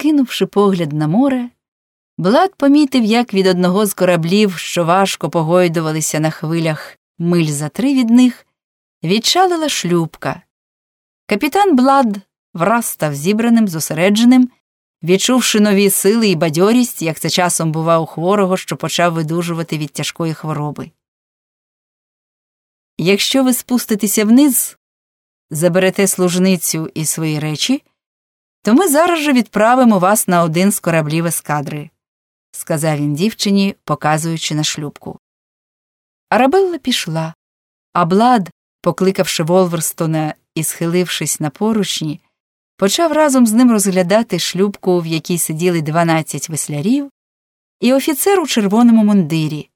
Кинувши погляд на море, Блад помітив, як від одного з кораблів, що важко погойдувалися на хвилях миль за три від них, відчалила шлюбка. Капітан Блад враз став зібраним, зосередженим, відчувши нові сили і бадьорість, як це часом бува у хворого, що почав видужувати від тяжкої хвороби. Якщо ви спуститеся вниз, заберете служницю і свої речі, то ми зараз же відправимо вас на один з кораблів ескадри, сказав він дівчині, показуючи на шлюбку. Арабелла пішла, а Блад, покликавши Волверстона і схилившись на поручні, почав разом з ним розглядати шлюбку, в якій сиділи дванадцять веслярів, і офіцер у червоному мундирі.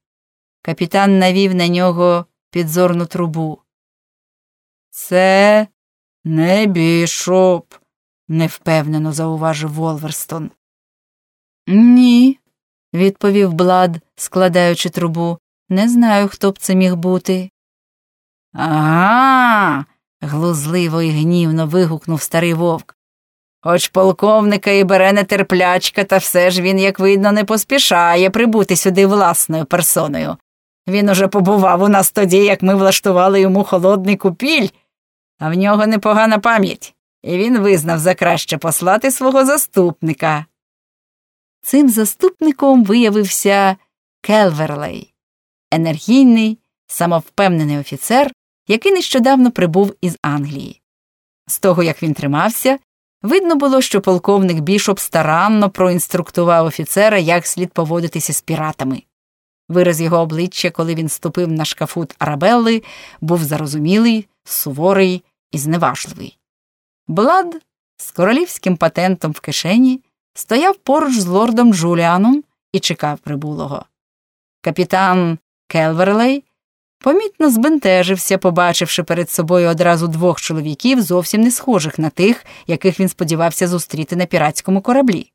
Капітан навів на нього підзорну трубу. Це не бішоп, невпевнено зауважив Волверстон. Ні, відповів Блад, складаючи трубу. Не знаю, хто б це міг бути. Ага. глузливо і гнівно вигукнув старий вовк. Хоч полковника і бере нетерплячка, та все ж він, як видно, не поспішає прибути сюди власною персоною. Він уже побував у нас тоді, як ми влаштували йому холодний купіль, а в нього непогана пам'ять, і він визнав за краще послати свого заступника. Цим заступником виявився Келверлей, енергійний, самовпевнений офіцер, який нещодавно прибув із Англії. З того, як він тримався, видно було, що полковник Бішоп старанно проінструктував офіцера, як слід поводитися з піратами. Вираз його обличчя, коли він ступив на шкафут Арабелли, був зарозумілий, суворий і зневажливий. Блад з королівським патентом в кишені стояв поруч з лордом Джуліаном і чекав прибулого. Капітан Келверлей помітно збентежився, побачивши перед собою одразу двох чоловіків, зовсім не схожих на тих, яких він сподівався зустріти на піратському кораблі.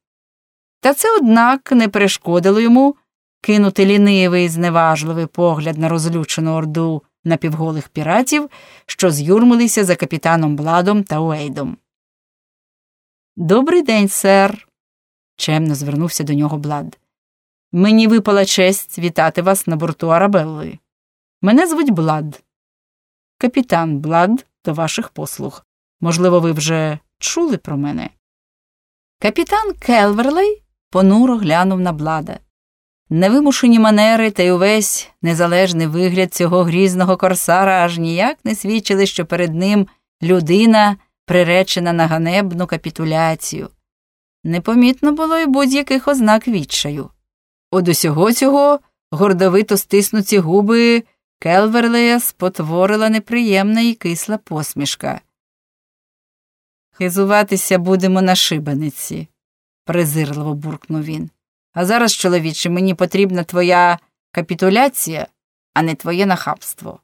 Та це, однак, не перешкодило йому кинути лінивий, зневажливий погляд на розлючену орду напівголих піратів, що з'юрмилися за капітаном Бладом та Уейдом. Добрий день, сер, чемно звернувся до нього Блад. Мені випала честь вітати вас на борту Арабелли. Мене звуть Блад. Капітан Блад до ваших послуг. Можливо, ви вже чули про мене. Капітан Келверлей понуро глянув на Блада. Невимушені манери та й увесь незалежний вигляд цього грізного корсара аж ніяк не свідчили, що перед ним людина, приречена на ганебну капітуляцію. Непомітно було й будь-яких ознак відчаю. Од усього цього гордовито стиснуті губи Келверлея спотворила неприємна і кисла посмішка. Хизуватися будемо на шибаниці, презирливо буркнув він. А зараз, чоловіче, мені потрібна твоя капітуляція, а не твоє нахабство.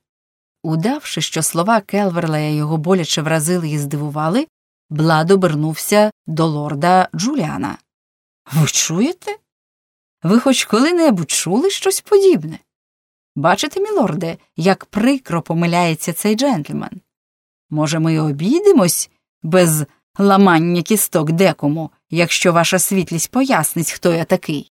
Удавши, що слова Келверлея його боляче вразили і здивували, Блад обернувся до лорда Джуліана. Ви чуєте? Ви хоч коли-небудь чули щось подібне? Бачите, мілорде, як прикро помиляється цей джентльмен. Може, ми обійдемось без ламання кісток декому, якщо ваша світлість пояснить, хто я такий.